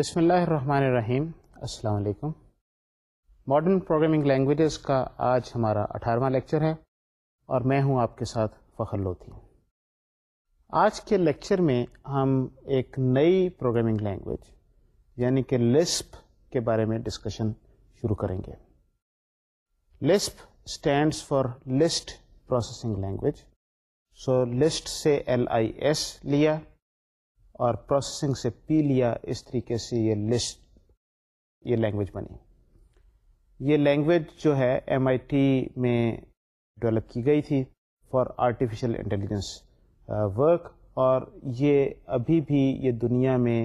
بسم اللہ الرحمن الرحیم السلام علیکم ماڈرن پروگرامنگ لینگویجز کا آج ہمارا اٹھارہواں لیکچر ہے اور میں ہوں آپ کے ساتھ فخر لوتھی آج کے لیکچر میں ہم ایک نئی پروگرامنگ لینگویج یعنی کہ لسپ کے بارے میں ڈسکشن شروع کریں گے Lisp stands for list processing language so list سے ایل آئی ایس لیا اور پروسیسنگ سے پی لیا اس طریقے سے یہ لسٹ یہ لینگویج بنی یہ لینگویج جو ہے ایم آئی ٹی میں ڈیولپ کی گئی تھی فار آرٹیفیشیل انٹیلیجنس ورک اور یہ ابھی بھی یہ دنیا میں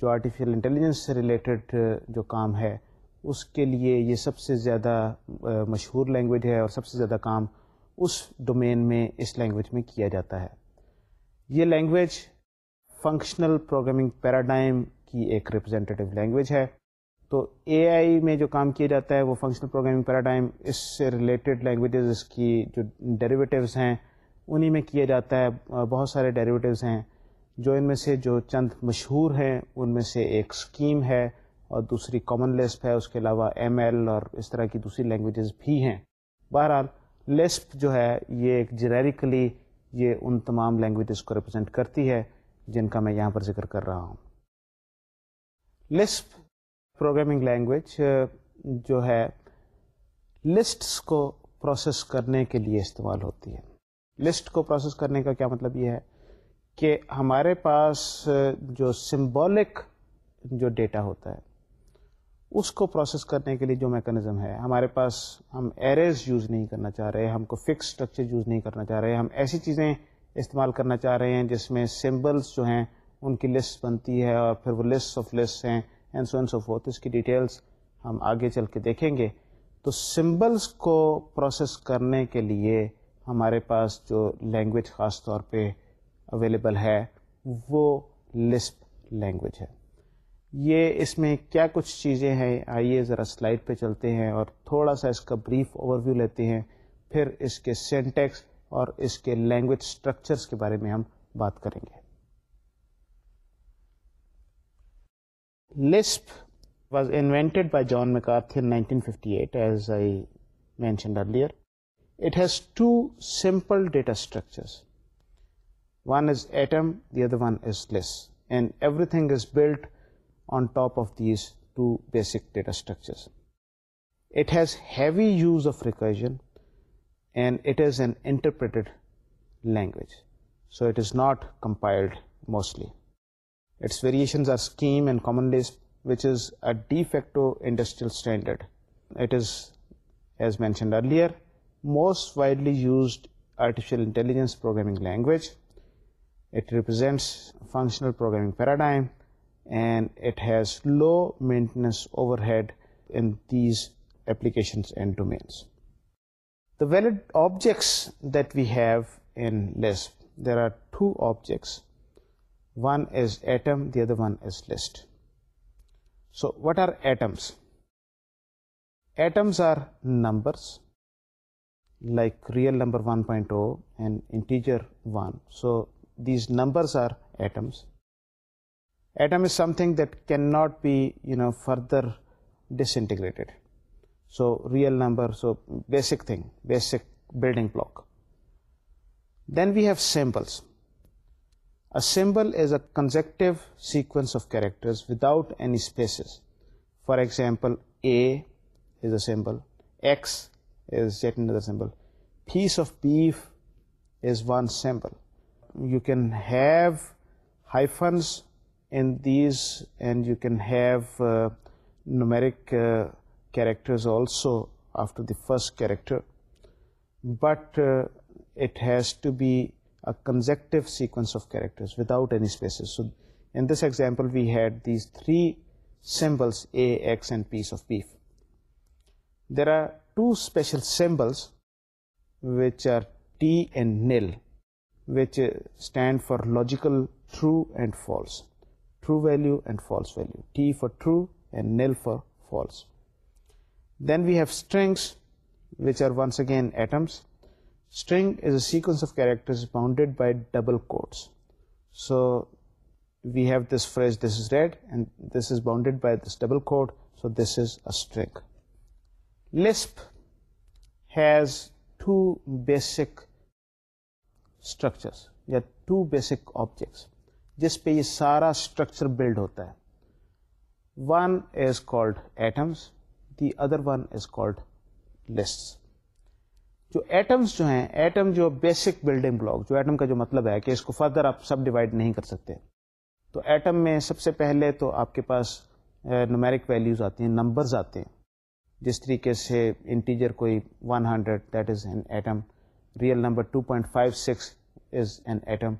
جو آرٹیفیشیل انٹیلیجنس سے ریلیٹڈ جو کام ہے اس کے لیے یہ سب سے زیادہ مشہور لینگویج ہے اور سب سے زیادہ کام اس ڈومین میں اس لینگویج میں کیا جاتا ہے یہ لینگویج فنکشنل پروگرامنگ پیراڈائم کی ایک ریپرزینٹیو لینگویج ہے تو اے آئی میں جو کام کیا جاتا ہے وہ فنکشنل پروگرامنگ پیراڈائم اس سے ریلیٹڈ لینگویجز اس کی جو ڈیریویٹیوز ہیں انہی میں کیا جاتا ہے بہت سارے ڈیریویٹیوز ہیں جو ان میں سے جو چند مشہور ہیں ان میں سے ایک اسکیم ہے اور دوسری کامن لسپ ہے اس کے علاوہ ایم ایل اور اس طرح کی دوسری لینگویجز بھی ہیں بہرحال لسپ جو ہے یہ ایک جنیریکلی یہ ان تمام لینگویجز کو ریپرزینٹ کرتی ہے جن کا میں یہاں پر ذکر کر رہا ہوں لسپ پروگرامنگ لینگویج جو ہے لسٹس کو پروسیس کرنے کے لیے استعمال ہوتی ہے لسٹ کو پروسیس کرنے کا کیا مطلب یہ ہے کہ ہمارے پاس جو سمبولک جو ڈیٹا ہوتا ہے اس کو پروسیس کرنے کے لیے جو میکانزم ہے ہمارے پاس ہم ایریز یوز نہیں کرنا چاہ رہے ہم کو فکس اسٹرکچر یوز نہیں کرنا چاہ رہے ہم ایسی چیزیں استعمال کرنا چاہ رہے ہیں جس میں سمبلس جو ہیں ان کی لسٹ بنتی ہے اور پھر وہ لسٹ آف لسٹ ہیں and so and so forth اس کی ڈیٹیلس ہم آگے چل کے دیکھیں گے تو سمبلس کو پروسیس کرنے کے لیے ہمارے پاس جو لینگویج خاص طور پہ اویلیبل ہے وہ لسپ لینگویج ہے یہ اس میں کیا کچھ چیزیں ہیں آئیے ذرا سلائڈ پہ چلتے ہیں اور تھوڑا سا اس کا بریف اوورویو لیتے ہیں پھر اس کے سینٹیکس اور اس کے لینگویج اسٹرکچرس کے بارے میں ہم بات کریں گے Lisp was invented by John McCarthy as I use of recursion and it is an interpreted language, so it is not compiled mostly. Its variations are Scheme and Common-Lisp, which is a de facto industrial standard. It is, as mentioned earlier, most widely used artificial intelligence programming language. It represents functional programming paradigm, and it has low maintenance overhead in these applications and domains. The valid objects that we have in Lisp, there are two objects. One is atom, the other one is list. So what are atoms? Atoms are numbers like real number 1.0 and integer 1. So these numbers are atoms. Atom is something that cannot be, further disintegrated. So real number, so basic thing, basic building block. Then we have symbols. A symbol is a consecutive sequence of characters without any spaces. For example, A is a symbol, X is yet another symbol, piece of beef is one symbol. You can have hyphens in these, and you can have uh, numeric uh, characters also after the first character, but uh, it has to be a consecutive sequence of characters without any spaces. So in this example we had these three symbols, A, X and piece of beef. There are two special symbols which are T and nil, which uh, stand for logical true and false, true value and false value, T for true and nil for false. Then we have strings which are once again atom string is a sequence of characters by double so view this fresh this is red and this is bounded code so this is a Lisp has two basic structures یا two basic objects جس پہ یہ سارا structure build ہوتا ہے one is called atoms the other one is called list جو جو atoms ہیں ایٹم جو بیسک بلڈنگ بلاک جو ایٹم کا جو مطلب ہے کہ اس کو فردر آپ سب ڈیوائڈ نہیں کر سکتے تو ایٹم میں سب سے پہلے تو آپ کے پاس نمیرک ویلیوز آتے ہیں نمبرز آتے ہیں جس طریقے سے انٹیجر کوئی 100 hundred that is an atom real number 2.56 point five six is an atom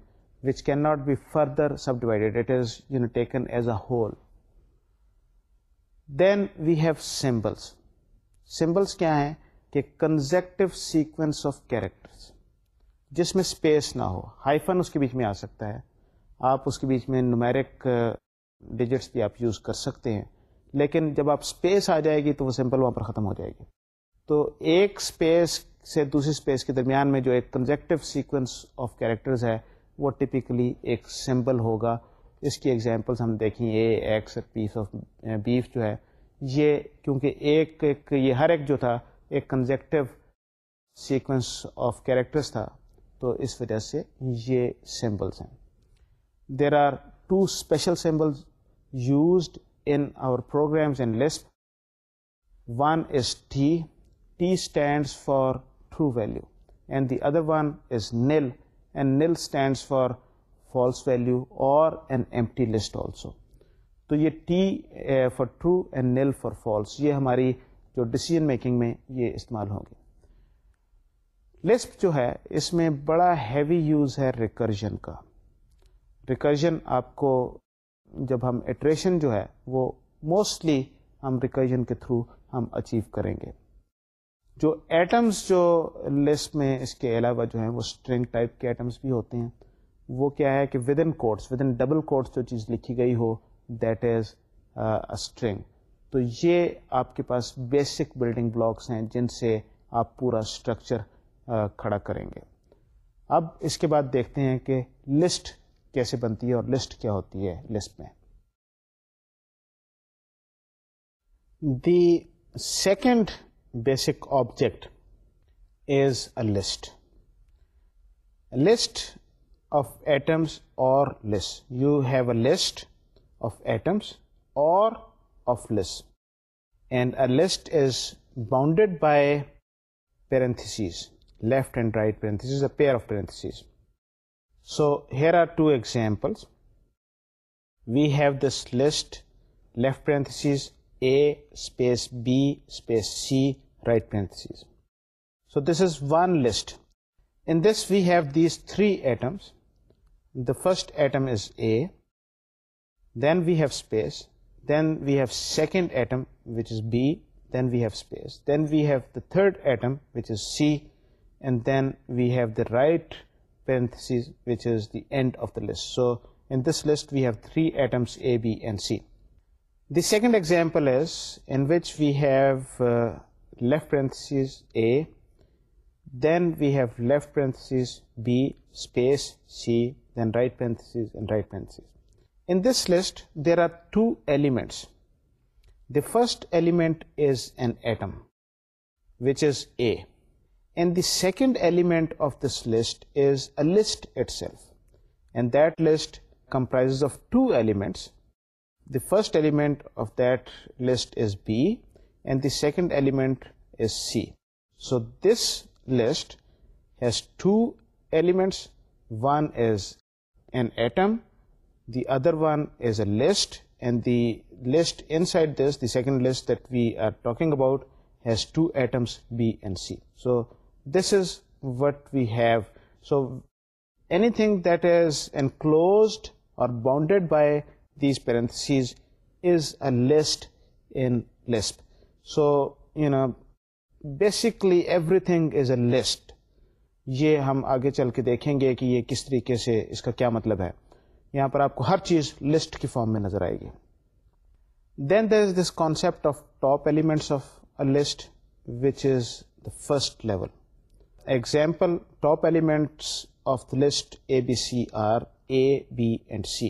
which can not be further subdivided it is you know taken as a whole then we have symbols symbols کیا ہیں کہ consecutive sequence of characters جس میں space نہ ہو hyphen اس کے بیچ میں آ سکتا ہے آپ اس کے بیچ میں نمیرک ڈیجٹس uh, بھی آپ یوز کر سکتے ہیں لیکن جب آپ اسپیس آ جائے گی تو وہ سمبل وہاں پر ختم ہو جائے گی تو ایک اسپیس سے دوسری اسپیس کے درمیان میں جو ایک کنزیکٹو سیکوینس آف کیریکٹرز ہے وہ ٹپیکلی ایک سمبل ہوگا اس کی ایگزامپلس ہم دیکھیں ایکس پیس آف بیف جو ہے یہ کیونکہ ایک ایک یہ ہر ایک جو تھا ایک کنزیکٹو سیکوینس آف کیریکٹرس تھا تو اس وجہ سے یہ سمبلس ہیں there are two special symbols used in our programs in Lisp one is T T stands for true value and the other one is nil and nil stands for false value اور N M list also تو یہ T for true and nil for false یہ ہماری جو decision making میں یہ استعمال ہوں گے لسپ جو ہے اس میں بڑا ہیوی یوز ہے ریکرجن کا ریکرجن آپ کو جب ہم ایٹریشن جو ہے وہ موسٹلی ہم ریکرجن کے تھرو ہم اچیو کریں گے جو ایٹمس جو لسپ میں اس کے علاوہ جو ہیں وہ اسٹرنگ ٹائپ کے ایٹمس بھی ہوتے ہیں وہ کیا ہے کہ within quotes within double quotes جو چیز لکھی گئی ہو دیٹ از اسٹرنگ تو یہ آپ کے پاس بیسک بلڈنگ بلاکس ہیں جن سے آپ پورا اسٹرکچر uh, کھڑا uh, کریں گے اب اس کے بعد دیکھتے ہیں کہ لسٹ کیسے بنتی ہے اور لسٹ کیا ہوتی ہے لسٹ میں the second basic object is a list list list of atoms اور so here are two example we have this list left parenthesis A space B space C right parens is one list once we have these three atoms The first atom is A, then we have space, then we have second atom which is B, then we have space, then we have the third atom which is C, and then we have the right parenthesis which is the end of the list. So in this list we have three atoms A, B and C. The second example is in which we have uh, left parenthesis A, B space C then right پینتھیسٹسٹ elements a second element of this list list comprise of two elements the first element of this is B second element is C so this list has two elements. One is an atom, the other one is a list, and the list inside this, the second list that we are talking about, has two atoms, B and C. So this is what we have. So anything that is enclosed or bounded by these parentheses is a list in Lisp. So, basically everything is a list یہ ہم آگے چل کے دیکھیں گے کہ یہ کس طریقے سے اس کا کیا مطلب ہے یہاں پر آپ کو ہر چیز لسٹ کی فارم میں نظر آئے گی then is this concept of top elements of a list which is the first level example top elements of the list A B C are A B and C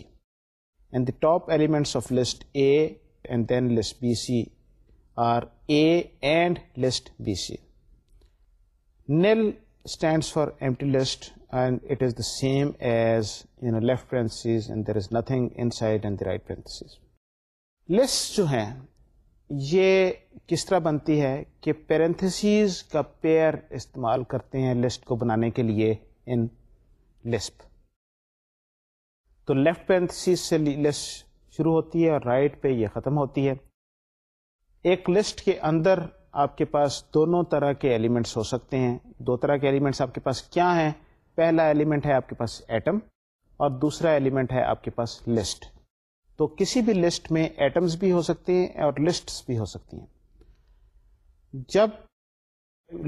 and the top elements of list A and then list B C are A and list B C nil stands for empty list and it is the same as in left parentheses and there is nothing in side and the right parentheses list جو ہیں یہ کس طرح بنتی ہے کہ parentheses کا pair استعمال کرتے ہیں لسٹ کو بنانے کے لیے ان لسپ تو لیفٹ پینتھسیز سے لسٹ شروع ہوتی ہے اور رائٹ right پہ یہ ختم ہوتی ہے ایک لسٹ کے اندر آپ کے پاس دونوں طرح کے ایلیمنٹس ہو سکتے ہیں دو طرح کے ایلیمنٹس آپ کے پاس کیا ہیں پہلا ایلیمنٹ ہے آپ کے پاس ایٹم اور دوسرا ایلیمنٹ ہے آپ کے پاس لسٹ تو کسی بھی لسٹ میں ایٹمز بھی ہو سکتے ہیں اور لسٹ بھی ہو سکتی ہیں جب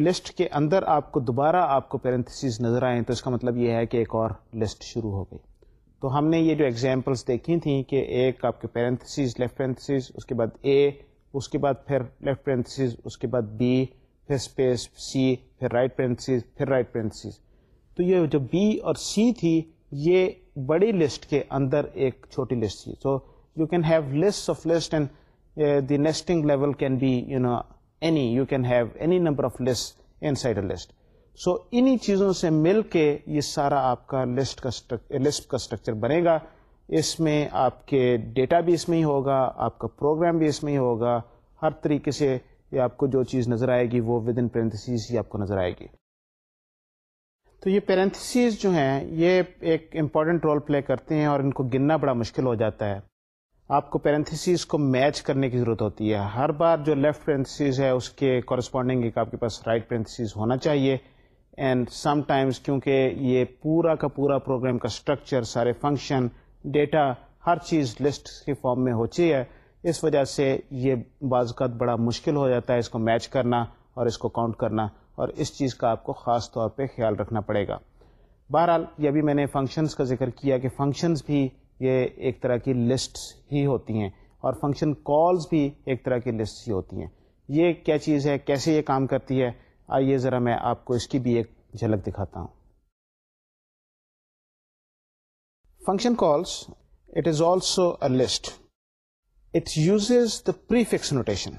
لسٹ کے اندر آپ کو دوبارہ آپ کو پیرنتھس نظر آئے تو اس کا مطلب یہ ہے کہ ایک اور لسٹ شروع ہو گئی تو ہم نے یہ جو ایگزامپلس دیکھی تھیں کہ ایک آپ کے پیرنتھس لیفٹ پیرنسیز اس کے بعد اے اس کے بعد پھر لیفٹ پرنتھسز اس کے بعد بی پھر اسپیس سی پھر رائٹ پرنتھسز پھر رائٹ پرنتھسز تو یہ جو بی اور سی تھی یہ بڑی لسٹ کے اندر ایک چھوٹی لسٹ تھی so you can have list of list and the nesting level can be you know any you can have any number of list inside a list so انہیں چیزوں سے مل کے یہ سارا آپ کا کا لسٹ لسٹ کا اسٹرکچر بنے گا اس میں آپ کے ڈیٹا بھی اس میں ہی ہوگا آپ کا پروگرام بھی اس میں ہی ہوگا ہر طریقے سے یہ آپ کو جو چیز نظر آئے گی وہ ود ان پیرنتھسیز ہی آپ کو نظر آئے گی تو یہ پیرنتھسیز جو ہیں یہ ایک امپورٹنٹ رول پلے کرتے ہیں اور ان کو گننا بڑا مشکل ہو جاتا ہے آپ کو پیرنتھسیز کو میچ کرنے کی ضرورت ہوتی ہے ہر بار جو لیفٹ پیرنتھسیز ہے اس کے کورسپونڈنگ ایک آپ کے پاس رائٹ پیرنتھسیز ہونا چاہیے اینڈ سم ٹائمس کیونکہ یہ پورا کا پورا پروگرام کا اسٹرکچر سارے فنکشن ڈیٹا ہر چیز لسٹ کی فارم میں ہوتی ہے اس وجہ سے یہ بعض اوقات بڑا مشکل ہو جاتا ہے اس کو میچ کرنا اور اس کو کاؤنٹ کرنا اور اس چیز کا آپ کو خاص طور پہ خیال رکھنا پڑے گا بہرحال یہ بھی میں نے فنکشنز کا ذکر کیا کہ فنکشنز بھی یہ ایک طرح کی لسٹ ہی ہوتی ہیں اور فنکشن کالز بھی ایک طرح کی لسٹ ہی ہوتی ہیں یہ کیا چیز ہے کیسے یہ کام کرتی ہے آئیے ذرا میں آپ کو اس کی بھی ایک جھلک دکھاتا ہوں function calls, it is also a list. It uses the prefix notation.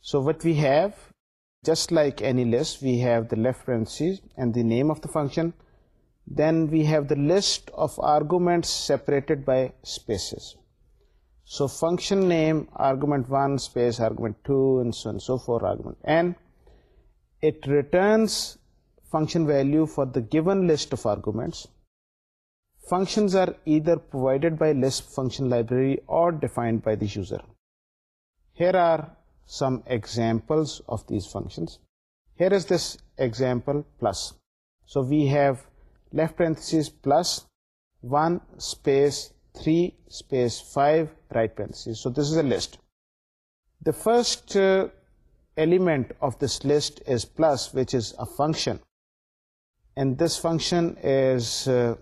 So what we have, just like any list, we have the left parentheses and the name of the function. Then we have the list of arguments separated by spaces. So function name, argument 1, space, argument 2, and so on and so forth, argument n. It returns function value for the given list of arguments. Functions are either provided by Lisp function library or defined by the user. Here are some examples of these functions. Here is this example plus. So we have left parenthesis plus 1 space 3 space 5 right parenthesis. So this is a list. The first uh, element of this list is plus, which is a function. And this function is uh,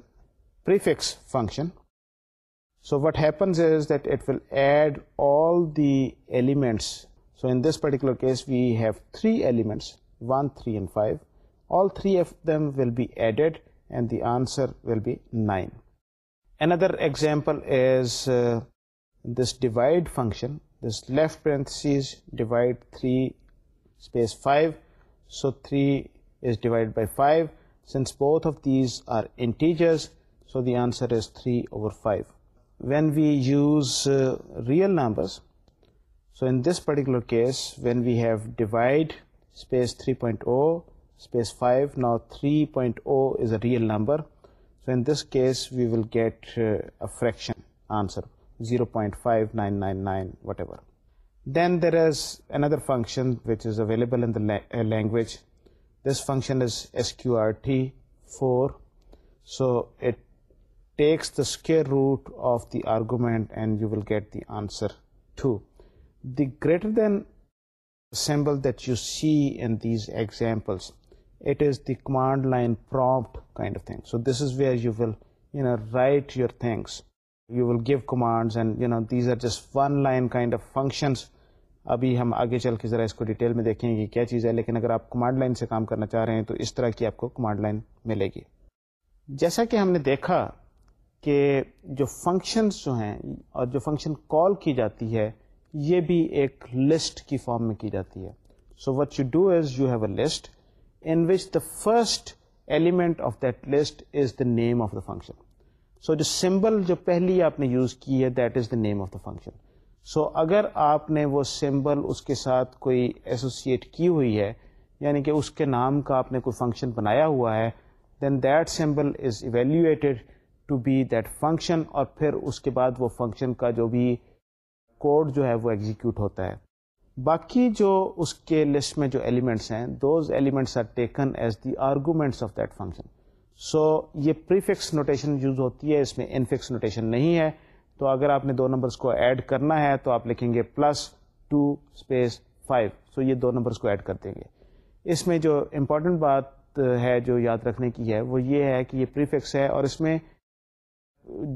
prefix function. So what happens is that it will add all the elements. So in this particular case we have 3 elements, 1, 3 and 5. All 3 of them will be added and the answer will be 9. Another example is uh, this divide function, this left parentheses divide 3 space 5. So 3 is divided by 5. Since both of these are integers, so the answer is 3/5. When we use uh, real numbers, so in this particular case, when we have divide space 3.0 space 5, now 3.0 is a real number. So in this case, we will get uh, a fraction answer, 0.5999, whatever. Then there is another function which is available in the uh, language. This function is sqrt4. So it root of the argument and you line get the functions. ابھی ہم آگے چل کے ذرا اس کو detail میں دیکھیں گے کیا چیز ہے لیکن اگر آپ کمانڈ لائن سے کام کرنا چاہ رہے ہیں تو اس طرح کی آپ کو کمانڈ لائن ملے گی جیسا کہ ہم نے دیکھا کہ جو فنکشنز جو ہیں اور جو فنکشن کال کی جاتی ہے یہ بھی ایک لسٹ کی فارم میں کی جاتی ہے so what you do is you have a list in which the first element of that list is the name of the function so جو سمبل جو پہلی آپ نے یوز کی ہے that is the name of the function so اگر آپ نے وہ سمبل اس کے ساتھ کوئی ایسوسیٹ کی ہوئی ہے یعنی کہ اس کے نام کا آپ نے کوئی فنکشن بنایا ہوا ہے then that symbol is evaluated to be that function اور پھر اس کے بعد وہ فنکشن کا جو بھی کوڈ جو ہے وہ ایگزیکیوٹ ہوتا ہے باقی جو اس کے لسٹ میں جو ایلیمنٹس ہیں those elements are taken as the arguments of that function so یہ پریفکس نوٹیشن یوز ہوتی ہے اس میں انفکس نوٹیشن نہیں ہے تو اگر آپ نے دو نمبرس کو ایڈ کرنا ہے تو آپ لکھیں گے plus two space five so یہ دو نمبرس کو ایڈ کر دیں گے اس میں جو امپورٹنٹ بات ہے جو یاد رکھنے کی ہے وہ یہ ہے کہ یہ پریفکس ہے اور اس میں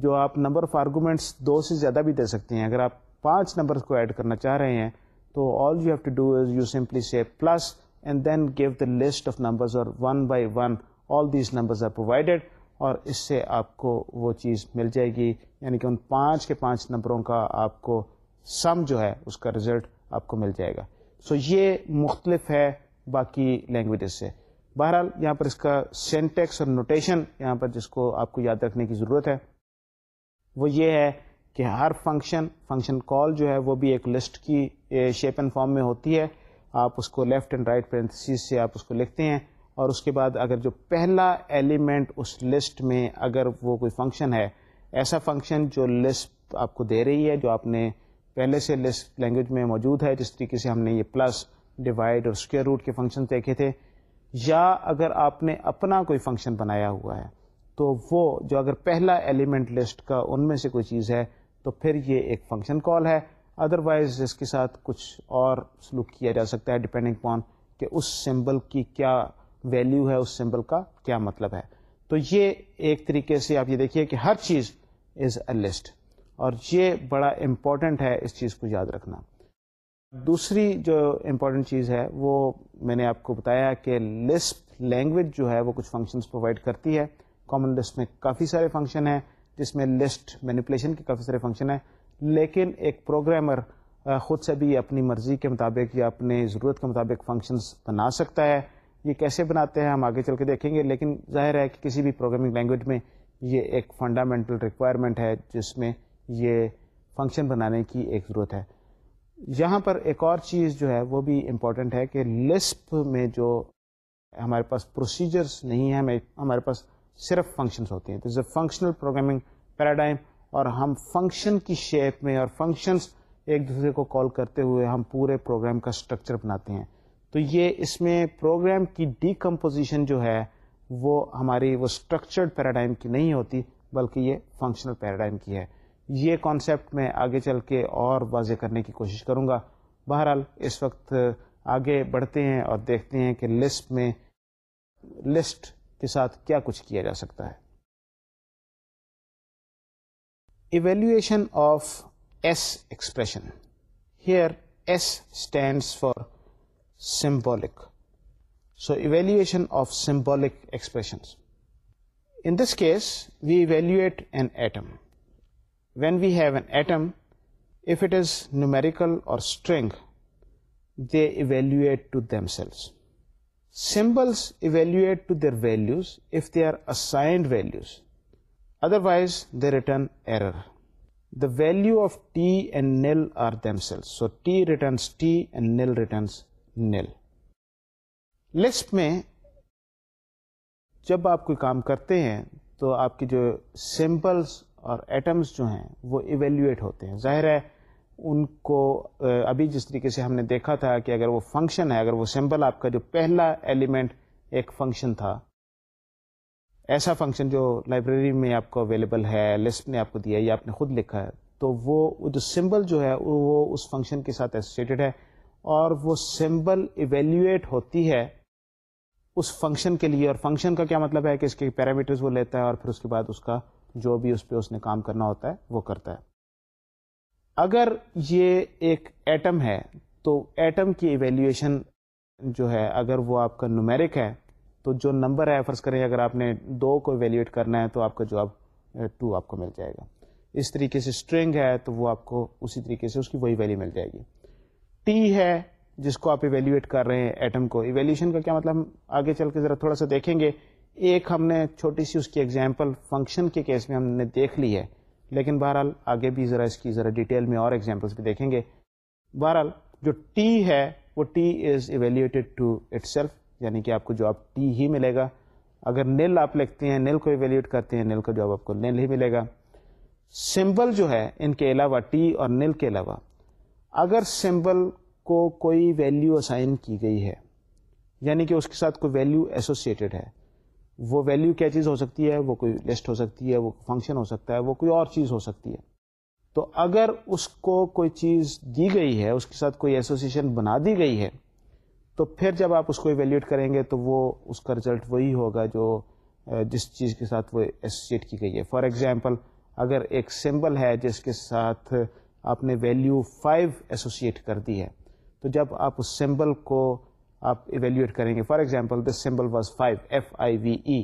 جو آپ نمبر آف آرگومنٹس دو سے زیادہ بھی دے سکتے ہیں اگر آپ پانچ نمبر کو ایڈ کرنا چاہ رہے ہیں تو all you have to do you simply plus and then give the list of numbers اور one by one all these numbers are provided اور اس سے آپ کو وہ چیز مل جائے گی یعنی کہ ان پانچ کے پانچ نمبروں کا آپ کو سم جو ہے اس کا رزلٹ آپ کو مل جائے گا سو یہ مختلف ہے باقی لینگویجز سے بہرحال یہاں پر اس کا سینٹیکس اور نوٹیشن یہاں پر جس کو آپ کو یاد رکھنے کی ضرورت ہے وہ یہ ہے کہ ہر فنکشن فنکشن کال جو ہے وہ بھی ایک لسٹ کی شیپ اینڈ فارم میں ہوتی ہے آپ اس کو لیفٹ اینڈ رائٹ پرنتھسیز سے آپ اس کو لکھتے ہیں اور اس کے بعد اگر جو پہلا ایلیمنٹ اس لسٹ میں اگر وہ کوئی فنکشن ہے ایسا فنکشن جو لسٹ آپ کو دے رہی ہے جو آپ نے پہلے سے لسٹ لینگویج میں موجود ہے جس طریقے سے ہم نے یہ پلس ڈیوائڈ اور اسکوئر روٹ کے فنکشن دیکھے تھے یا اگر آپ نے اپنا کوئی فنکشن بنایا ہوا ہے تو وہ جو اگر پہلا ایلیمنٹ لسٹ کا ان میں سے کوئی چیز ہے تو پھر یہ ایک فنکشن کال ہے ادروائز اس کے ساتھ کچھ اور سلوک کیا جا سکتا ہے ڈپینڈنگ پان کہ اس سمبل کی کیا ویلیو ہے اس سمبل کا کیا مطلب ہے تو یہ ایک طریقے سے آپ یہ دیکھیے کہ ہر چیز از اے لسٹ اور یہ بڑا امپورٹنٹ ہے اس چیز کو یاد رکھنا دوسری جو امپورٹنٹ چیز ہے وہ میں نے آپ کو بتایا کہ لسپ لینگویج جو ہے وہ کچھ فنکشنس پرووائڈ کرتی ہے کامن لسٹ میں کافی سارے فنکشن ہیں جس میں لسٹ مینیپولیشن کے کافی سارے فنکشن ہیں لیکن ایک پروگرامر خود سے بھی اپنی مرضی کے مطابق یا اپنے ضرورت کے مطابق فنکشنس بنا سکتا ہے یہ کیسے بناتے ہیں ہم آگے چل کے دیکھیں گے لیکن ظاہر ہے کہ کسی بھی پروگرامنگ لینگویج میں یہ ایک فنڈامنٹل ریکوائرمنٹ ہے جس میں یہ فنکشن بنانے کی ایک ضرورت ہے یہاں پر ایک اور چیز جو ہے وہ بھی امپورٹنٹ ہے کہ لسپ میں جو ہمارے پاس پروسیجرز نہیں ہیں ہمیں ہمارے پاس صرف فنکشنس ہوتی ہیں تو is a functional programming paradigm اور ہم فنکشن کی شیپ میں اور فنکشنس ایک دوسرے کو کال کرتے ہوئے ہم پورے پروگرام کا اسٹرکچر بناتے ہیں تو یہ اس میں پروگرام کی ڈیکمپوزیشن جو ہے وہ ہماری وہ اسٹرکچرڈ پیراڈائم کی نہیں ہوتی بلکہ یہ فنکشنل پیراڈائم کی ہے یہ کانسیپٹ میں آگے چل کے اور واضح کرنے کی کوشش کروں گا بہرحال اس وقت آگے بڑھتے ہیں اور دیکھتے ہیں کہ لسٹ میں لسٹ کے ساتھ کیا کچھ کیا جا سکتا ہے evaluation of S expression here S stands for symbolic so evaluation of symbolic expression in this case we evaluate an atom when we have an atom if it is numerical اور string, they evaluate to themselves. Sales symbols evaluate to their values if they are assigned values otherwise they return error the value of T and nil are دلس so T returns T and nil returns nil list میں جب آپ کوئی کام کرتے ہیں تو آپ کی جو سمپلس اور ایٹمس جو ہیں وہ ایویلویٹ ہوتے ہیں ظاہر ہے ان کو ابھی جس طریقے سے ہم نے دیکھا تھا کہ اگر وہ فنکشن ہے اگر وہ سمبل آپ کا جو پہلا ایلیمنٹ ایک فنکشن تھا ایسا فنکشن جو لائبریری میں آپ کو اویلیبل ہے لسٹ نے آپ کو دیا یا آپ نے خود لکھا ہے تو وہ جو سمبل جو ہے وہ اس فنکشن کے ساتھ ایسوسیٹیڈ ہے اور وہ سمبل ایویلیویٹ ہوتی ہے اس فنکشن کے لیے اور فنکشن کا کیا مطلب ہے کہ اس کے پیرامیٹرز وہ لیتا ہے اور پھر اس کے بعد اس کا جو بھی اس پہ اس نے کام کرنا ہوتا ہے وہ کرتا ہے اگر یہ ایک ایٹم ہے تو ایٹم کی ایویلیویشن جو ہے اگر وہ آپ کا نومیرک ہے تو جو نمبر ہے فرض کریں اگر آپ نے دو کو ایویلیویٹ کرنا ہے تو آپ کا جواب ٹو آپ کو مل جائے گا اس طریقے سے اسٹرنگ ہے تو وہ آپ کو اسی طریقے سے اس کی وہی ویلیو مل جائے گی ٹی ہے جس کو آپ ایویلیویٹ کر رہے ہیں ایٹم کو ایویلیوشن کا کیا مطلب ہم آگے چل کے ذرا تھوڑا سا دیکھیں گے ایک ہم نے چھوٹی سی اس کی ایگزامپل فنکشن کے کیس میں ہم نے دیکھ لی ہے لیکن بہرحال آگے بھی ذرا اس کی ذرا ڈیٹیل میں اور ایگزامپلس بھی دیکھیں گے بہرحال جو ٹی ہے وہ T is evaluated to itself یعنی کہ آپ کو جواب ٹی ہی ملے گا اگر نیل آپ لکھتے ہیں نیل کو ایویلیٹ کرتے ہیں نیل کا جواب آپ کو نیل ہی ملے گا سمبل جو ہے ان کے علاوہ ٹی اور نیل کے علاوہ اگر سمبل کو کوئی ویلیو اسائن کی گئی ہے یعنی کہ اس کے ساتھ کوئی ویلیو ایسوسیٹیڈ ہے وہ ویلیو کیا چیز ہو سکتی ہے وہ کوئی لسٹ ہو سکتی ہے وہ فنکشن ہو سکتا ہے وہ کوئی اور چیز ہو سکتی ہے تو اگر اس کو کوئی چیز دی گئی ہے اس کے ساتھ کوئی ایسوسیشن بنا دی گئی ہے تو پھر جب آپ اس کو ایویلیوٹ کریں گے تو وہ اس کا رزلٹ وہی ہوگا جو جس چیز کے ساتھ وہ ایسوسیٹ کی گئی ہے فار ایگزامپل اگر ایک سمبل ہے جس کے ساتھ آپ نے ویلیو فائیو ایسوسیٹ کر دی ہے تو جب آپ اس سمبل کو آپ ایویلیویٹ کریں گے for example this symbol was five F I V E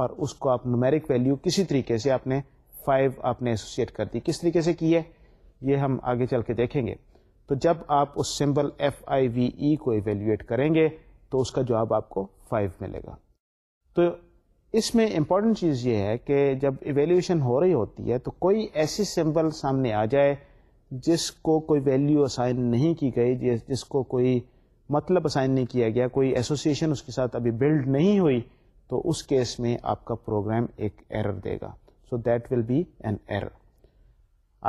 اور اس کو آپ نومیرک ویلیو کسی طریقے سے آپ نے فائیو آپ نے ایسوسیٹ کر دی کس طریقے سے کی ہے یہ ہم آگے چل کے دیکھیں گے تو جب آپ اس symbol F I V E کو ایویلیویٹ کریں گے تو اس کا جواب آپ کو فائیو ملے گا تو اس میں امپورٹنٹ چیز یہ ہے کہ جب ایویلیویشن ہو رہی ہوتی ہے تو کوئی ایسی سمبل سامنے آ جائے جس کو کوئی ویلیو اسائن نہیں کی گئی جس کو کوئی مطلب اسائن نہیں کیا گیا کوئی ایسوسیشن اس کے ساتھ ابھی بلڈ نہیں ہوئی تو اس کیس میں آپ کا پروگرام ایک ایرر دے گا so that will be an error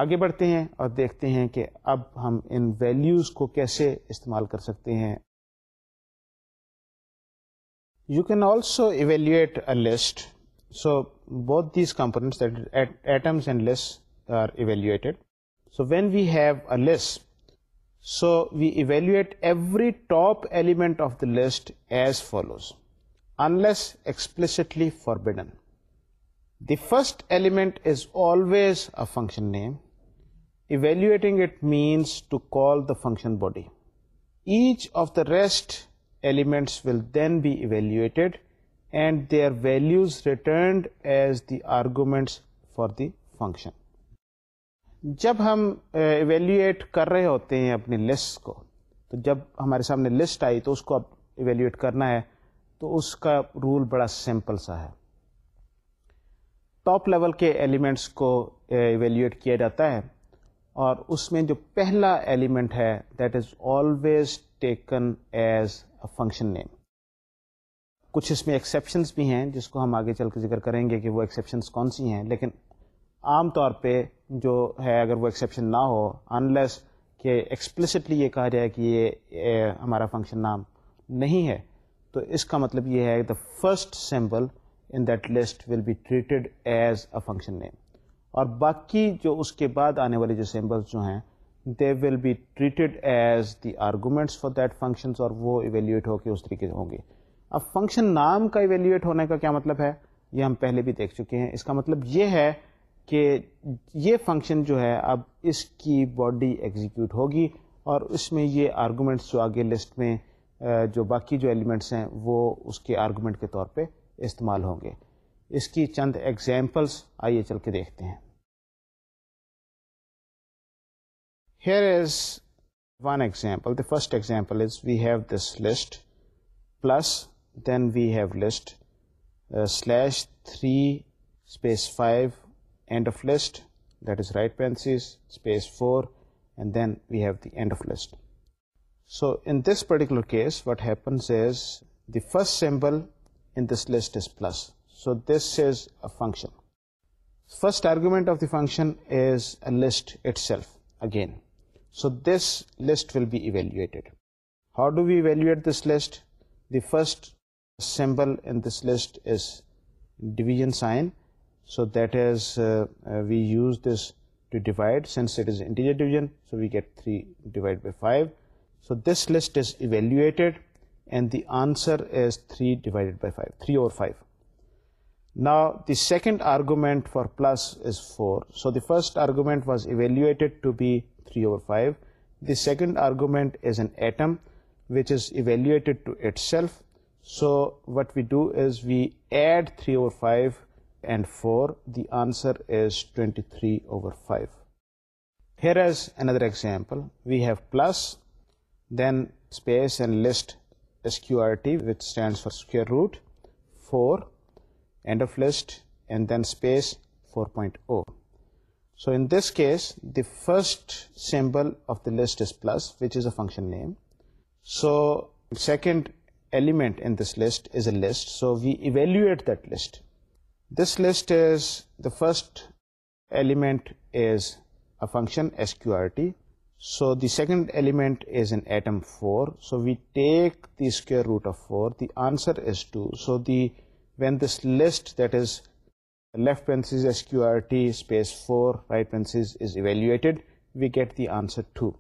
آگے بڑھتے ہیں اور دیکھتے ہیں کہ اب ہم ان ویلیوز کو کیسے استعمال کر سکتے ہیں you can also evaluate a list so بہت these components atoms and list are evaluated so when we have a list So we evaluate every top element of the list as follows, unless explicitly forbidden. The first element is always a function name. Evaluating it means to call the function body. Each of the rest elements will then be evaluated and their values returned as the arguments for the function. جب ہم evaluate کر رہے ہوتے ہیں اپنی list کو تو جب ہمارے سامنے لسٹ آئی تو اس کو اب ایویلیٹ کرنا ہے تو اس کا رول بڑا سمپل سا ہے ٹاپ لیول کے ایلیمنٹس کو ایویلیٹ کیا جاتا ہے اور اس میں جو پہلا ایلیمنٹ ہے that is always taken as a function name کچھ اس میں ایکسیپشنس بھی ہیں جس کو ہم آگے چل کے ذکر کریں گے کہ وہ ایکسیپشنس کون سی ہیں لیکن عام طور پہ جو ہے اگر وہ ایکسیپشن نہ ہو انلیس کہ ایکسپلسٹلی یہ کہا جائے کہ یہ ہمارا فنکشن نام نہیں ہے تو اس کا مطلب یہ ہے the first symbol in that list will be treated as a function name اور باقی جو اس کے بعد آنے والے جو سیمبلس جو ہیں they will be treated as the arguments for that functions اور وہ ایویلیویٹ ہو کے اس طریقے سے ہوں گے اب فنکشن نام کا ایویلیویٹ ہونے کا کیا مطلب ہے یہ ہم پہلے بھی دیکھ چکے ہیں اس کا مطلب یہ ہے کہ یہ فنکشن جو ہے اب اس کی باڈی ایگزیکیوٹ ہوگی اور اس میں یہ آرگومنٹس جو آگے لسٹ میں جو باقی جو ایلیمنٹس ہیں وہ اس کے آرگومنٹ کے طور پہ استعمال ہوں گے اس کی چند ایگزامپلس آئیے چل کے دیکھتے ہیں here is one example the first example is we have this list plus then we have list slash three space five end of list that is right parenthesis space 4 and then we have the end of list so in this particular case what happens is the first symbol in this list is plus so this is a function first argument of the function is a list itself again so this list will be evaluated how do we evaluate this list the first symbol in this list is division sign So that is, uh, uh, we use this to divide, since it is integer division, so we get 3 divided by 5. So this list is evaluated and the answer is 3 divided by 5, 3 over 5. Now the second argument for plus is 4. So the first argument was evaluated to be 3 over 5. The second argument is an atom which is evaluated to itself. So what we do is we add 3 over 5 آنسرٹی three fives another example we have plus then space root of then space sample function name so second element love we evaluate this This list is, the first element is a function sqrt. So the second element is an atom 4. So we take the square root of 4. The answer is 2. So when this list, that is left parenthesis sqrt space 4, right parenthesis, is evaluated, we get the answer 2.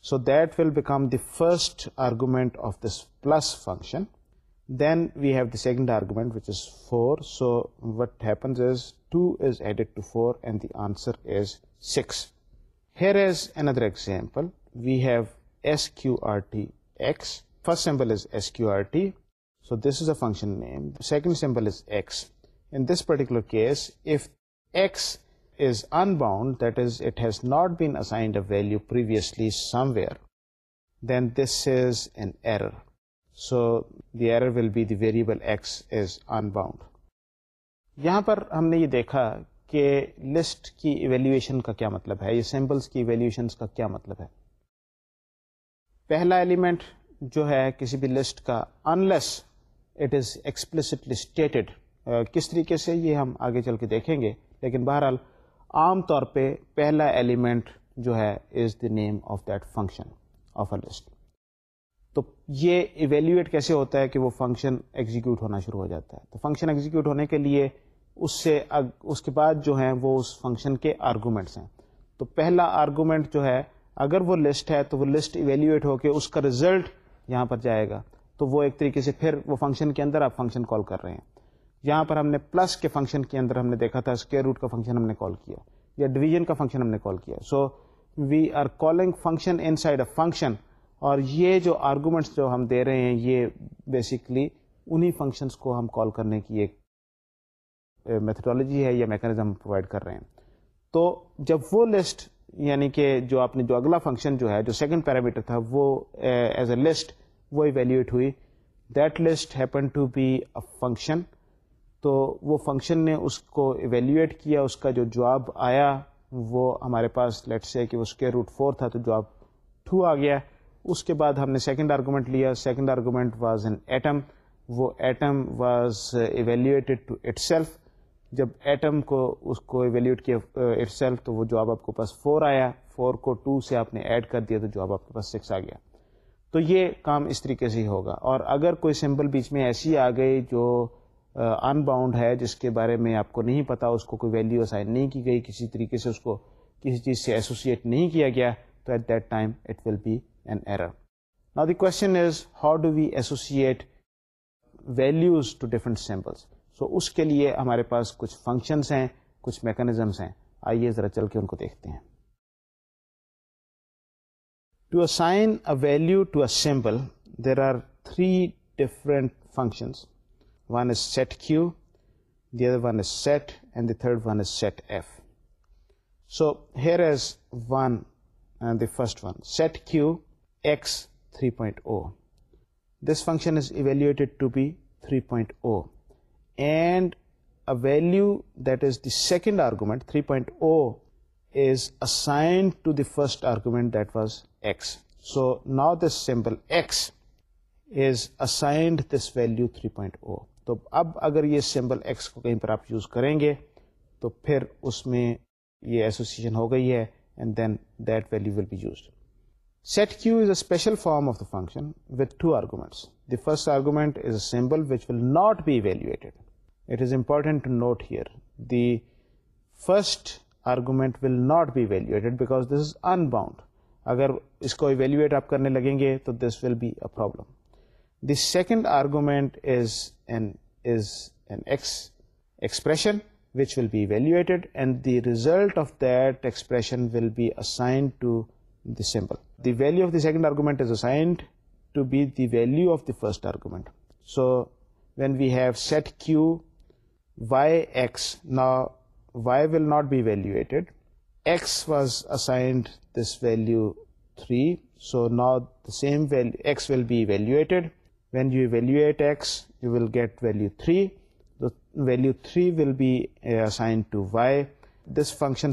So that will become the first argument of this plus function. Second argument which is four so witness we have S R test symbol so this is a function name second symbol is S in this particulars is unbound that is it has not بیسائنڈسلی somewhere then this is an error so the error will be the variable X is bound یہاں پر ہم نے یہ دیکھا کہ list کی evaluation کا کیا مطلب ہے سیمپلس کی ایویلیویشن کا کیا مطلب ہے پہلا ایلیمنٹ جو ہے کسی بھی لسٹ کا unless it is explicitly stated کس طریقے سے یہ ہم آگے چل کے دیکھیں گے لیکن بہرحال عام طور پہ پہلا ایلیمنٹ جو ہے is the name of that function of a list تو یہ ایویلیویٹ کیسے ہوتا ہے کہ وہ فنکشن ایگزیکیوٹ ہونا شروع ہو جاتا ہے تو فنکشن ایگزیکیوٹ ہونے کے لیے اس سے اس کے بعد جو ہیں وہ اس فنکشن کے آرگومنٹس ہیں تو پہلا آرگومنٹ جو ہے اگر وہ لسٹ ہے تو وہ لسٹ ایویلیویٹ ہو کے اس کا ریزلٹ یہاں پر جائے گا تو وہ ایک طریقے سے پھر وہ فنکشن کے اندر آپ فنکشن کال کر رہے ہیں یہاں پر ہم نے پلس کے فنکشن کے اندر ہم نے دیکھا تھا اسکیئر روٹ کا فنکشن ہم نے کال کیا یا ڈویژن کا فنکشن ہم نے کال کیا so we are calling function inside a function اور یہ جو آرگومنٹس جو ہم دے رہے ہیں یہ بیسکلی انہی فنکشنس کو ہم کال کرنے کی ایک میتھڈالوجی ہے یا میکانزم پرووائڈ کر رہے ہیں تو جب وہ لسٹ یعنی کہ جو آپ نے جو اگلا فنکشن جو ہے جو سیکنڈ پیرامیٹر تھا وہ ایز اے لسٹ وہ ایویلیویٹ ہوئی that list happen to be a function تو وہ فنکشن نے اس کو ایویلیویٹ کیا اس کا جو جواب آیا وہ ہمارے پاس لیٹ سے کہ اس کے روٹ فور تھا تو جواب ٹو آ گیا اس کے بعد ہم نے سیکنڈ آرگومنٹ لیا second argument was an atom وہ atom was evaluated to itself جب ایٹم کو اس کو ایویلیویٹ کیا اٹ uh, سیلف تو وہ جواب آپ کے پاس فور آیا فور کو ٹو سے آپ نے ایڈ کر دیا تو جواب آپ کے پاس سکس آ گیا تو یہ کام اس طریقے سے ہی ہوگا اور اگر کوئی سمبل بیچ میں ایسی آ گئی جو ان uh, باؤنڈ ہے جس کے بارے میں آپ کو نہیں پتا اس کو کوئی ویلیو اسائن نہیں کی گئی کسی طریقے سے اس کو کسی چیز سے ایسوسیٹ نہیں کیا گیا تو at that time it will be اس کے کے لیے ہمارے پاس کچھ کچھ ہیں ہیں ہیں آئیے ذرا چل ان کو دیکھتے first three point O and value that is the second is three point O is assigned the first argument that was X so x. This now X is assigned this value three point O تو اب اگر یہ symbol X کو کہیں پر آپ use کریں گے تو پھر اس میں یہ ایسوسیشن ہو گئی ہے and then that value will be used set Q is a special form of the function with two arguments the first argument is a simple which will not be evaluated it is important note here the first argument will not be evaluated because this is unbound اگر اس کو evaluate آپ کرنے لگیں گے تو this will be a problem the second argument is is an expression which will be evaluated and the result of that expression will be assign value آفنڈو get value three value to function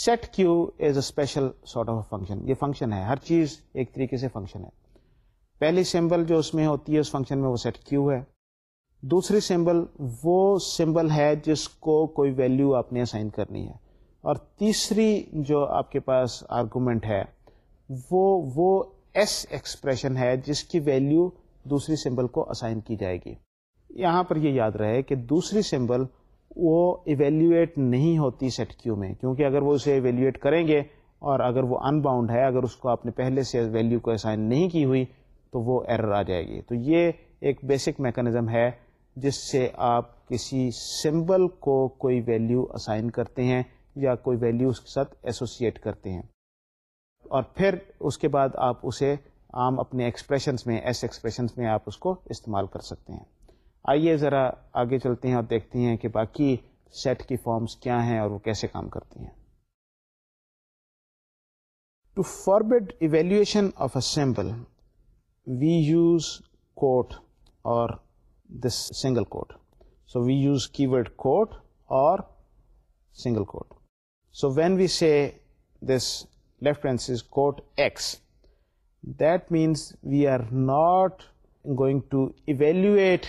set Q is a special sort of function یہ function ہے ہر چیز ایک طریقے سے function ہے پہلی symbol جو اس میں ہوتی ہے اس فنکشن میں وہ سیٹ کیو ہے دوسری سمبل وہ سمبل ہے جس کو کوئی ویلیو آپ نے اسائن کرنی ہے اور تیسری جو آپ کے پاس آرگومنٹ ہے وہ وہ ایس ایکسپریشن ہے جس کی ویلیو دوسری سمبل کو اسائن کی جائے گی یہاں پر یہ یاد رہے کہ دوسری سمبل وہ ایویلیویٹ نہیں ہوتی سیٹ کیو میں کیونکہ اگر وہ اسے ایویلیویٹ کریں گے اور اگر وہ ان باؤنڈ ہے اگر اس کو آپ نے پہلے سے ویلیو کو اسائن نہیں کی ہوئی تو وہ ایرر آ جائے گی تو یہ ایک بیسک میکانزم ہے جس سے آپ کسی سمبل کو کوئی ویلیو اسائن کرتے ہیں یا کوئی ویلیو اس کے ساتھ ایسوسیٹ کرتے ہیں اور پھر اس کے بعد آپ اسے عام اپنے ایکسپریشنس میں ایس ایکسپریشنس میں آپ اس کو استعمال کر سکتے ہیں آئیے ذرا آگے چلتے ہیں اور دیکھتے ہیں کہ باقی سیٹ کی فارمز کیا ہیں اور وہ کیسے کام کرتی ہیں to forward evaluation of a symbol we use quote اور this single quote so we use keyword quote اور single quote so when we say this left hands is quote X that means we are not going to evaluate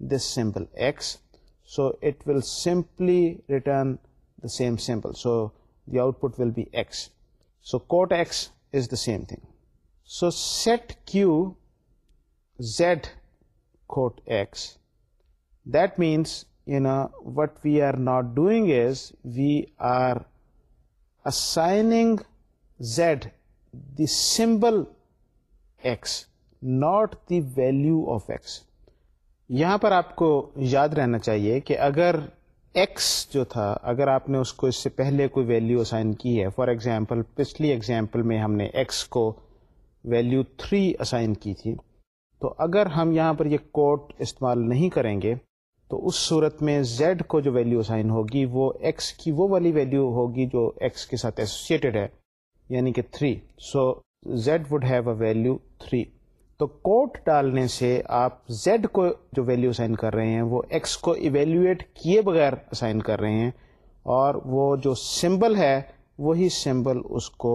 this symbol x. So it will simply return the same symbol. So the output will be x. So quote x is the same thing. So set q z quote x. That means, what we are not doing is we are assigning z the symbol x, not the value of x. یہاں پر آپ کو یاد رہنا چاہیے کہ اگر x جو تھا اگر آپ نے اس کو اس سے پہلے کوئی ویلیو اسائن کی ہے فار ایگزامپل پچھلی ایگزامپل میں ہم نے ایکس کو ویلیو تھری اسائن کی تھی تو اگر ہم یہاں پر یہ کوٹ استعمال نہیں کریں گے تو اس صورت میں زیڈ کو جو ویلیو اسائن ہوگی وہ ایکس کی وہ والی ویلیو ہوگی جو ایکس کے ساتھ ایسوسیٹیڈ ہے یعنی کہ three so Z would have a value three تو کوٹ ڈالنے سے آپ زیڈ کو جو ویلیو اسائن کر رہے ہیں وہ ایکس کو ایویلویٹ کیے بغیر اسائن کر رہے ہیں اور وہ جو سمبل ہے وہی سمبل اس کو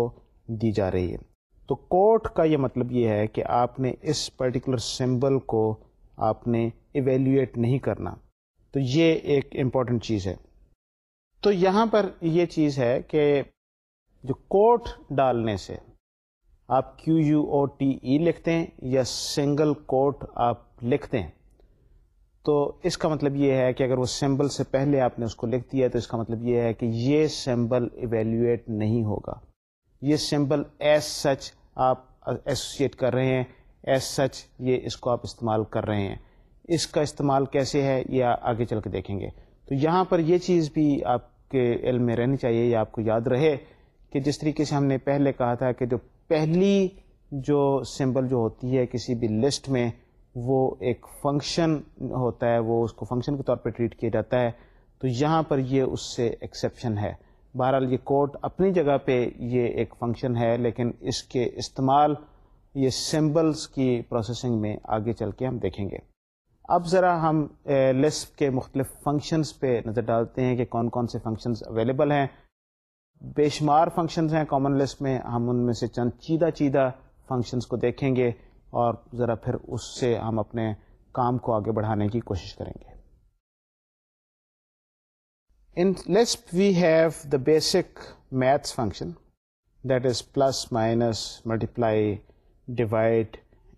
دی جا رہی ہے تو کوٹ کا یہ مطلب یہ ہے کہ آپ نے اس پرٹیکولر سمبل کو آپ نے ایویلویٹ نہیں کرنا تو یہ ایک امپورٹنٹ چیز ہے تو یہاں پر یہ چیز ہے کہ جو کوٹ ڈالنے سے آپ Q U O T E لکھتے ہیں یا سنگل کوٹ آپ لکھتے ہیں تو اس کا مطلب یہ ہے کہ اگر وہ سمبل سے پہلے آپ نے اس کو لکھ دیا تو اس کا مطلب یہ ہے کہ یہ سیمبل ایویلویٹ نہیں ہوگا یہ سمبل ایس سچ آپ ایسوسیٹ کر رہے ہیں ایس سچ یہ اس کو آپ استعمال کر رہے ہیں اس کا استعمال کیسے ہے یہ آگے چل کے دیکھیں گے تو یہاں پر یہ چیز بھی آپ کے علم میں رہنی چاہیے یا آپ کو یاد رہے کہ جس طریقے سے ہم نے پہلے کہا تھا کہ جو پہلی جو سمبل جو ہوتی ہے کسی بھی لسٹ میں وہ ایک فنکشن ہوتا ہے وہ اس کو فنکشن کے طور پہ ٹریٹ کیا جاتا ہے تو یہاں پر یہ اس سے ایکسیپشن ہے بہرحال یہ کوٹ اپنی جگہ پہ یہ ایک فنکشن ہے لیکن اس کے استعمال یہ سمبلس کی پروسیسنگ میں آگے چل کے ہم دیکھیں گے اب ذرا ہم لسپ eh, کے مختلف فنکشنز پہ نظر ڈالتے ہیں کہ کون کون سے فنکشنز اویلیبل ہیں بے شمار فنکشنز ہیں کامن لسٹ میں ہم ان میں سے چند چیدہ چیدہ فنکشنز کو دیکھیں گے اور ذرا پھر اس سے ہم اپنے کام کو آگے بڑھانے کی کوشش کریں گے in list we have the basic maths function that is plus minus multiply divide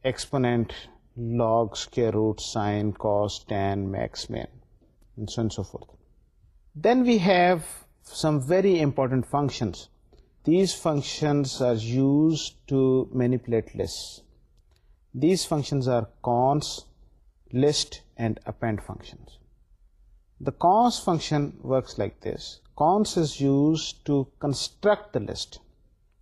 exponent logs کے root sine max min so forth then we have some very important functions. These functions are used to manipulate lists. These functions are cons, list, and append functions. The cons function works like this. Cons is used to construct the list.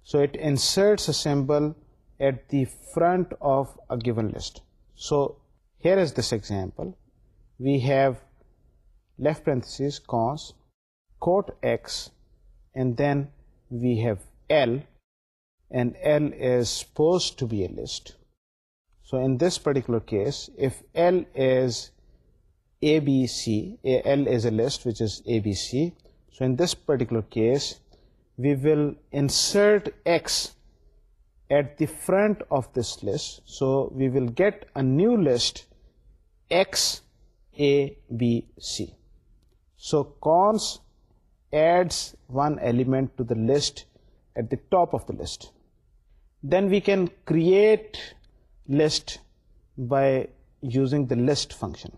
So it inserts a symbol at the front of a given list. So here is this example. We have left parentheses cons quote X, and then we have L, and L is supposed to be a list. So in this particular case, if L is ABC, L is a list which is ABC, so in this particular case we will insert X at the front of this list, so we will get a new list X A B C. So cons adds one element to the list at the top of the list. Then we can create list by using the list function.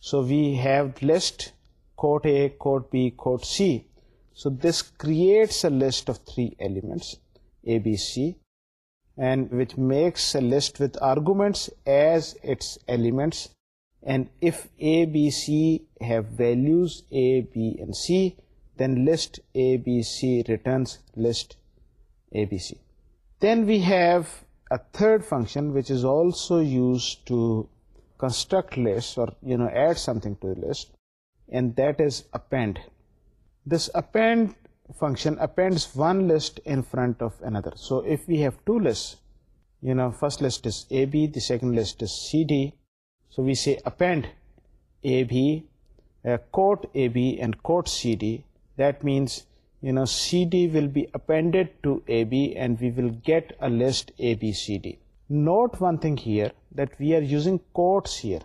So we have list quote A, quote B, quote C. So this creates a list of three elements A, B, C, and which makes a list with arguments as its elements and if A, B, C have values A, B, and C, then list A, B, C returns list A, B, C. Then we have a third function which is also used to construct lists or add something to the list, and that is append. This append function appends one list in front of another. So if we have two lists, first list is AB, the second list is CD, so we see append A B quote A B and quote C D that means you know C D will be appended to A B and we will get a list A B C D note one thing here that we are using quotes here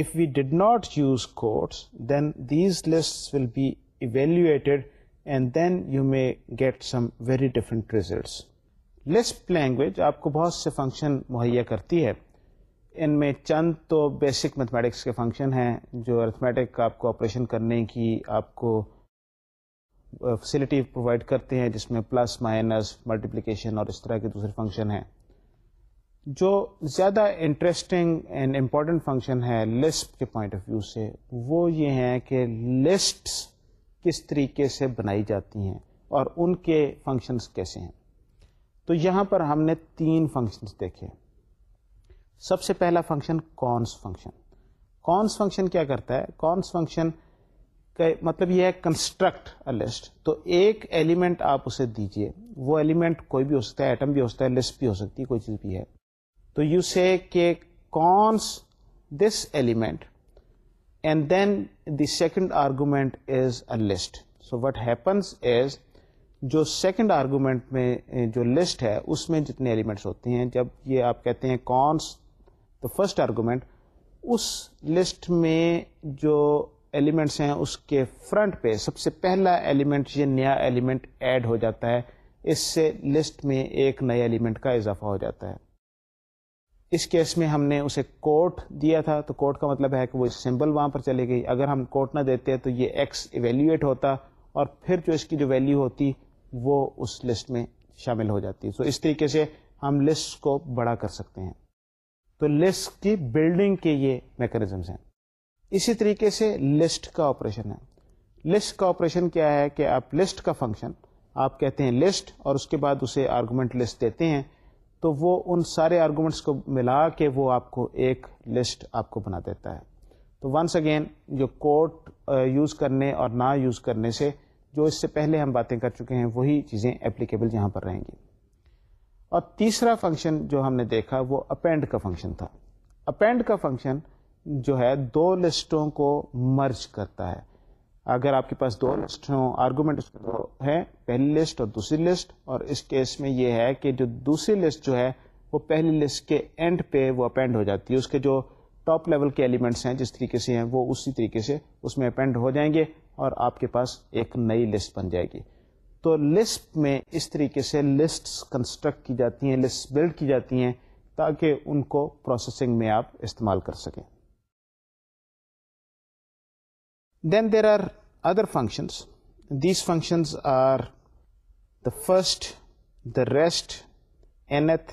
if we did not use quotes then these list will be evaluated and then you may get some very different results Lisp language آپ کو بہت سے function مہیا کرتی ہے ان میں چند تو بیسک میتھمیٹکس کے فنکشن ہیں جو ارتھمیٹک آپ کو آپریشن کرنے کی آپ کو فیسلٹی پرووائڈ کرتے ہیں جس میں پلس مائنس ملٹیپلیکیشن اور اس طرح کے دوسرے فنکشن ہیں جو زیادہ انٹرسٹنگ اینڈ امپورٹنٹ فنکشن ہے لسٹ کے پوائنٹ آف ویو سے وہ یہ ہیں کہ لسٹس کس طریقے سے بنائی جاتی ہیں اور ان کے فنکشنس کیسے ہیں تو یہاں پر ہم نے تین فنکشنس دیکھے سب سے پہلا function cons function cons function کیا کرتا ہے کونس فنکشن کا مطلب یہ ہے کنسٹرکٹ لسٹ تو ایک ایلیمنٹ آپ اسے دیجئے وہ ایلیمنٹ کوئی بھی ہو سکتا ہے ایٹم بھی ہو سکتا ہے لسٹ بھی ہو سکتی ہے کوئی چیز بھی ہے تو یو سے کہ cons this element and then the second argument is a list so what happens as جو سیکنڈ آرگومنٹ میں جو لسٹ ہے اس میں جتنے ایلیمنٹس ہوتے ہیں جب یہ آپ کہتے ہیں کونس فرسٹ آرگومنٹ اس لسٹ میں جو ایلیمنٹس ہیں اس کے فرنٹ پہ سب سے پہلا ایلیمنٹ یہ نیا ایلیمنٹ ایڈ ہو جاتا ہے اس سے لسٹ میں ایک نئے ایلیمنٹ کا اضافہ ہو جاتا ہے اس کیس میں ہم نے اسے کوٹ دیا تھا تو کوٹ کا مطلب ہے کہ وہ سمبل وہاں پر چلے گئی اگر ہم کوٹ نہ دیتے تو یہ ایکس ایویلیویٹ ہوتا اور پھر جو اس کی جو ویلیو ہوتی وہ اس لسٹ میں شامل ہو جاتی سو اس طریقے سے ہم لسٹ کو بڑا کر سکتے ہیں تو لسٹ کی بلڈنگ کے یہ میکنیزمس ہیں اسی طریقے سے لسٹ کا آپریشن ہے لسٹ کا آپریشن کیا ہے کہ آپ لسٹ کا فنکشن آپ کہتے ہیں لسٹ اور اس کے بعد اسے آرگومنٹ لسٹ دیتے ہیں تو وہ ان سارے آرگومنٹس کو ملا کے وہ آپ کو ایک لسٹ آپ کو بنا دیتا ہے تو ونس اگین جو کوٹ یوز کرنے اور نہ یوز کرنے سے جو اس سے پہلے ہم باتیں کر چکے ہیں وہی چیزیں اپلیکیبل یہاں پر رہیں گی اور تیسرا فنکشن جو ہم نے دیکھا وہ اپینڈ کا فنکشن تھا اپینڈ کا فنکشن جو ہے دو لسٹوں کو مرچ کرتا ہے اگر آپ کے پاس دو لسٹ ہوں آرگومنٹ اس دو ہیں پہلی لسٹ اور دوسری لسٹ اور اس کیس میں یہ ہے کہ جو دوسری لسٹ جو ہے وہ پہلی لسٹ کے اینڈ پہ وہ اپینڈ ہو جاتی ہے اس کے جو ٹاپ لیول کے ایلیمنٹس ہیں جس طریقے سے ہیں وہ اسی طریقے سے اس میں اپینڈ ہو جائیں گے اور آپ کے پاس ایک نئی لسٹ بن جائے گی تو لسپ میں اس طریقے سے لسٹ کنسٹرکٹ کی جاتی ہیں لسٹ بلڈ کی جاتی ہیں تاکہ ان کو پروسیسنگ میں آپ استعمال کر سکیں then there are other functions these functions are the first the rest nth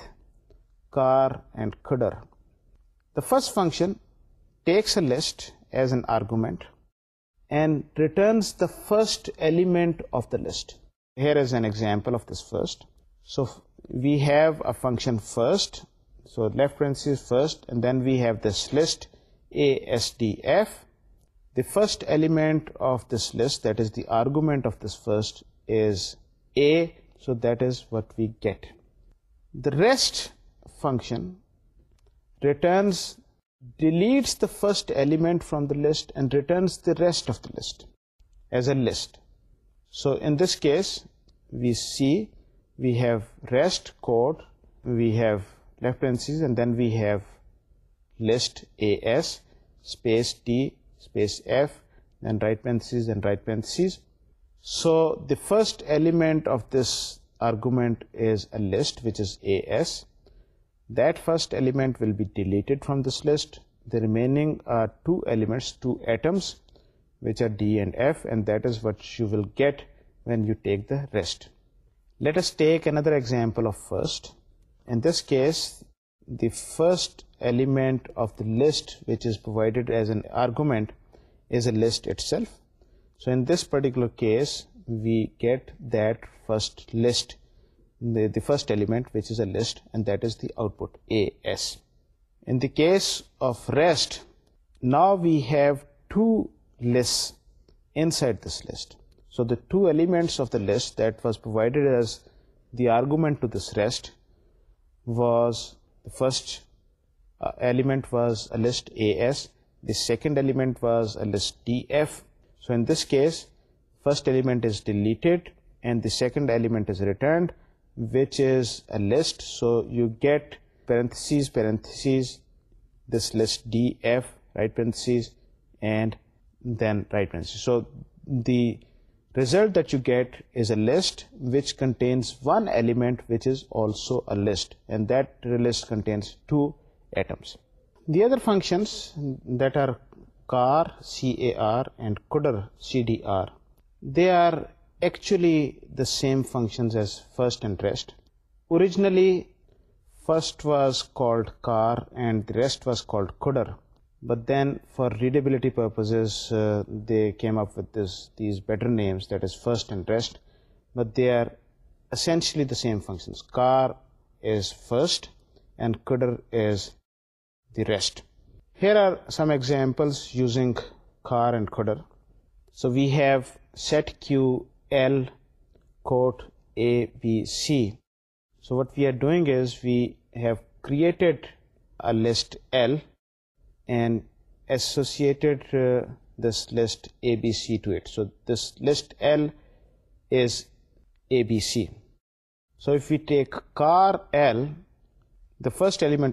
car and cdr the first function takes a list as an argument and returns the first element of the list first so we have a function first so left first view this left the first element of this list of this first A so that is what we get the rest function first element from the list ریٹنسٹ So in this case, we see we have rest code, we have left parentheses, and then we have list as space t space f, then right parentheses and right parentheses. So the first element of this argument is a list, which is as. That first element will be deleted from this list. The remaining are two elements, two atoms, which are D and F, and that is what you will get when you take the rest. Let us take another example of first. In this case, the first element of the list which is provided as an argument is a list itself. So in this particular case, we get that first list, the first element which is a list, and that is the output AS. In the case of rest, now we have two two elements of the list the argument was the first element was the second element was D F so in this case first element is deleted and the second element returned which is a list so you get parentheses parentheses this list D F right paren and than right parentheses. So the result that you get is a list which contains one element which is also a list, and that list contains two atoms. The other functions that are car, CAR, and CUDR, CDR, they are actually the same functions as first and rest. Originally, first was called car and the rest was called CUDR. But then for readability purposes, uh, they came up with these better names, that is first and rest, but they are essentially the same functions. Car is first and qadr is the rest. Here are some examples using car and qadr. So we have set Q, L, quote, A, B, C. So what we are doing is we have created a list L first element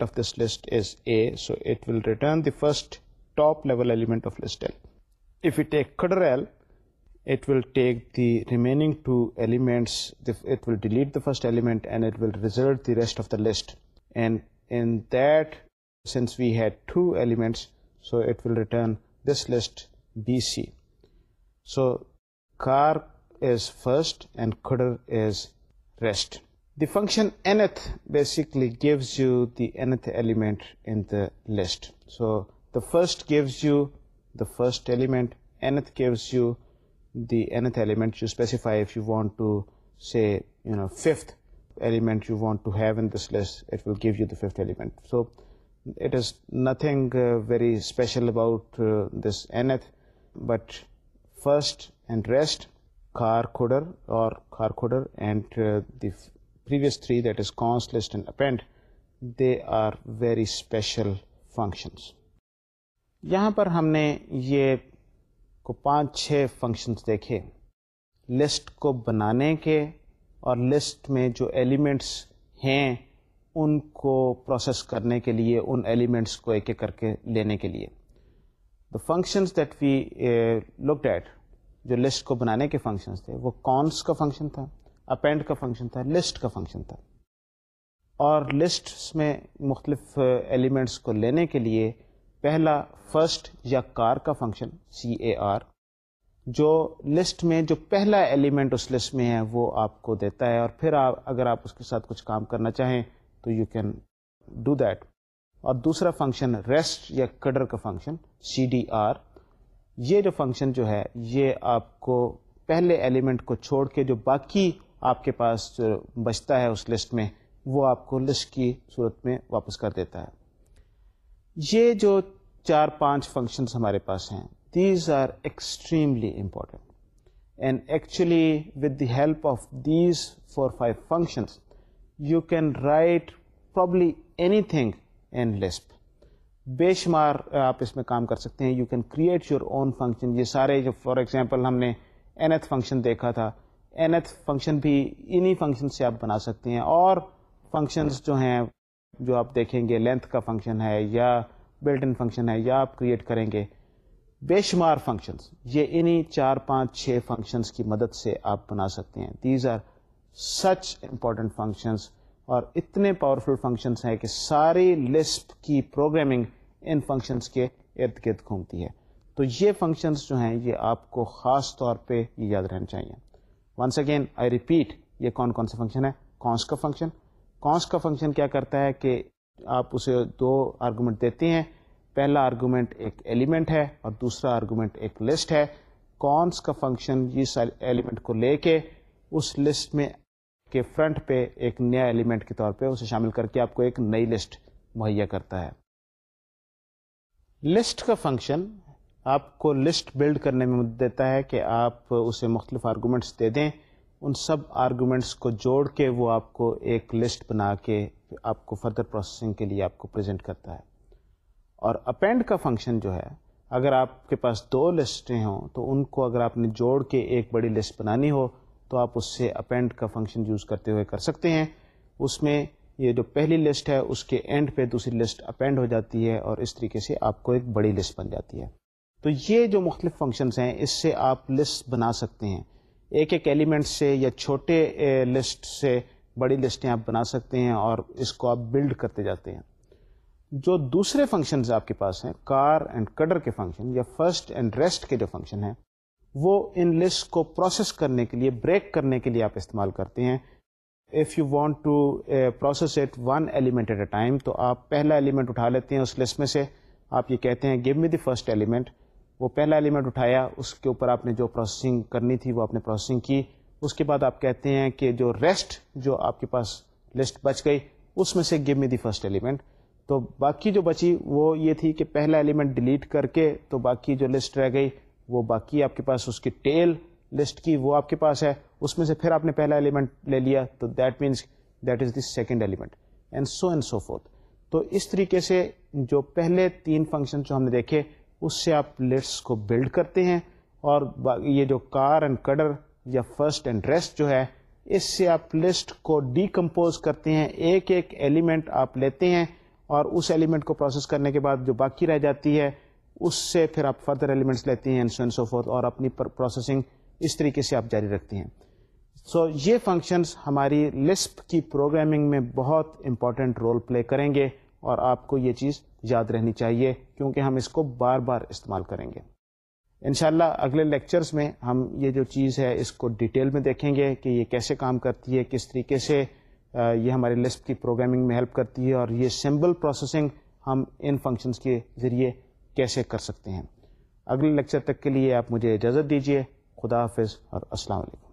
of this list return first top level take the remaining two element will delete the first element result since we had two elements so it will ریٹنسٹ B C so car is first and cdr is rest function gives you the nth list so the first gives you the first element gives you the nth element so it is nothing very special about this nth but first and rest car اور and and the previous three that is cons list and append they are very special functions یہاں پر ہم نے یہ کو پانچ چھ functions دیکھے لسٹ کو بنانے کے اور لسٹ میں جو ایلیمنٹس ہیں ان کو پروسیس کرنے کے لیے ان ایلیمنٹس کو ایک ایک کر کے لینے کے لیے the functions that we look that جو لسٹ کو بنانے کے فنکشنز تھے وہ کونس کا فنکشن تھا اپینڈ کا فنکشن تھا لسٹ کا فنکشن تھا اور لسٹ میں مختلف ایلیمنٹس uh, کو لینے کے لیے پہلا فرسٹ یا کار کا فنکشن سی اے آر جو لسٹ میں جو پہلا ایلیمنٹ اس لسٹ میں ہے وہ آپ کو دیتا ہے اور پھر آپ اگر آپ اس کے ساتھ کچھ کام کرنا چاہیں تو یو کین ڈو دیٹ اور دوسرا فنکشن ریسٹ یا کڈر کا فنکشن سی ڈی آر یہ جو فنکشن جو ہے یہ آپ کو پہلے ایلیمنٹ کو چھوڑ کے جو باقی آپ کے پاس جو بچتا ہے اس لسٹ میں وہ آپ کو لسٹ کی صورت میں واپس کر دیتا ہے یہ جو چار پانچ فنکشنس ہمارے پاس ہیں these are extremely important and actually with the help of these four five functions you can write probably anything in Lisp بے شمار آپ اس میں کام کر سکتے ہیں you can create your own function یہ سارے جو فار ایگزامپل ہم نے این ایتھ فنکشن دیکھا تھا این ایتھ فنکشن بھی انہیں فنکشن سے آپ بنا سکتے ہیں اور فنکشنز جو ہیں جو آپ دیکھیں گے لینتھ کا فنکشن ہے یا بلٹ ان فنکشن ہے یا آپ کریٹ کریں گے بے شمار فنکشنس یہ انہیں چار پانچ چھ فنکشنس کی مدد سے آپ بنا سکتے ہیں these are such important functions اور اتنے پاورفل فنکشنس ہیں کہ ساری لسپ کی پروگرامنگ ان فنکشنس کے ارد گرد گھومتی ہے تو یہ فنکشنس جو ہیں یہ آپ کو خاص طور پہ یہ یاد رہنا چاہیے ونس اگین آئی ریپیٹ یہ کون کون سا فنکشن ہے کونس کا فنکشن کونس کا فنکشن کیا کرتا ہے کہ آپ اسے دو آرگومنٹ دیتے ہیں پہلا آرگومنٹ ایک ایلیمنٹ ہے اور دوسرا آرگومنٹ ایک لسٹ ہے کونس کا فنکشن جس ایلیمنٹ کو لے کے اس لسٹ میں کے فرنٹ پہ ایک نیا ایلیمنٹ کے طور پہ اسے شامل کر کے آپ کو ایک نئی لسٹ مہیا کرتا ہے لسٹ کا فنکشن آپ کو لسٹ بلڈ کرنے میں مدد دیتا ہے کہ آپ اسے مختلف آرگومنٹس دے دیں ان سب آرگومنٹس کو جوڑ کے وہ آپ کو ایک لسٹ بنا کے آپ کو فردر پروسیسنگ کے لیے آپ کو پریزنٹ کرتا ہے اور اپینڈ کا فنکشن جو ہے اگر آپ کے پاس دو لسٹیں ہوں تو ان کو اگر آپ نے جوڑ کے ایک بڑی لسٹ بنانی ہو تو آپ اس سے اپینڈ کا فنکشن یوز کرتے ہوئے کر سکتے ہیں اس میں یہ جو پہلی لسٹ ہے اس کے اینڈ پہ دوسری لسٹ اپینڈ ہو جاتی ہے اور اس طریقے سے آپ کو ایک بڑی لسٹ بن جاتی ہے تو یہ جو مختلف فنکشنز ہیں اس سے آپ لسٹ بنا سکتے ہیں ایک ایک ایلیمنٹ سے یا چھوٹے لسٹ سے بڑی لسٹیں آپ بنا سکتے ہیں اور اس کو آپ بلڈ کرتے جاتے ہیں جو دوسرے فنکشنز آپ کے پاس ہیں کار اینڈ کڈر کے فنکشن یا فرسٹ اینڈ ریسٹ کے جو فنکشن ہیں وہ ان لسٹ کو پروسیس کرنے کے لیے بریک کرنے کے لیے آپ استعمال کرتے ہیں if you want to process at one element at a time تو آپ پہلا ایلیمنٹ اٹھا لیتے ہیں اس لسٹ میں سے آپ یہ کہتے ہیں give me the first element وہ پہلا ایلیمنٹ اٹھایا اس کے اوپر آپ نے جو پروسیسنگ کرنی تھی وہ آپ نے پروسیسنگ کی اس کے بعد آپ کہتے ہیں کہ جو ریسٹ جو آپ کے پاس لسٹ بچ گئی اس میں سے give me the first element تو باقی جو بچی وہ یہ تھی کہ پہلا ایلیمنٹ ڈیلیٹ کر کے تو باقی جو لسٹ رہ گئی وہ باقی آپ کے پاس اس کی ٹیل لسٹ کی وہ آپ کے پاس ہے اس میں سے پھر آپ نے پہلا ایلیمنٹ لے لیا تو that means that is the second element and so and so forth تو اس طریقے سے جو پہلے تین فنکشن جو ہم نے دیکھے اس سے آپ لسٹ کو بلڈ کرتے ہیں اور یہ جو کار اینڈ کڈر یا فرسٹ اینڈ ریسٹ جو ہے اس سے آپ لسٹ کو ڈیکمپوز کرتے ہیں ایک ایک ایلیمنٹ آپ لیتے ہیں اور اس ایلیمنٹ کو پروسیس کرنے کے بعد جو باقی رہ جاتی ہے اس سے پھر آپ فردر ایلیمنٹس لیتے ہیں انسوینس اوفوتھ اور اپنی پروسیسنگ اس طریقے سے آپ جاری رکھتے ہیں سو so, یہ فنکشنز ہماری لسپ کی پروگرامنگ میں بہت امپورٹنٹ رول پلے کریں گے اور آپ کو یہ چیز یاد رہنی چاہیے کیونکہ ہم اس کو بار بار استعمال کریں گے انشاءاللہ اگلے لیکچرز میں ہم یہ جو چیز ہے اس کو ڈیٹیل میں دیکھیں گے کہ یہ کیسے کام کرتی ہے کس طریقے سے یہ ہماری لسپ کی پروگرامنگ میں ہیلپ کرتی ہے اور یہ سمبل پروسیسنگ ہم ان فنکشنز کے ذریعے کیسے کر سکتے ہیں اگلے لیکچر تک کے لیے آپ مجھے اجازت دیجیے خدا حافظ اور السلام علیکم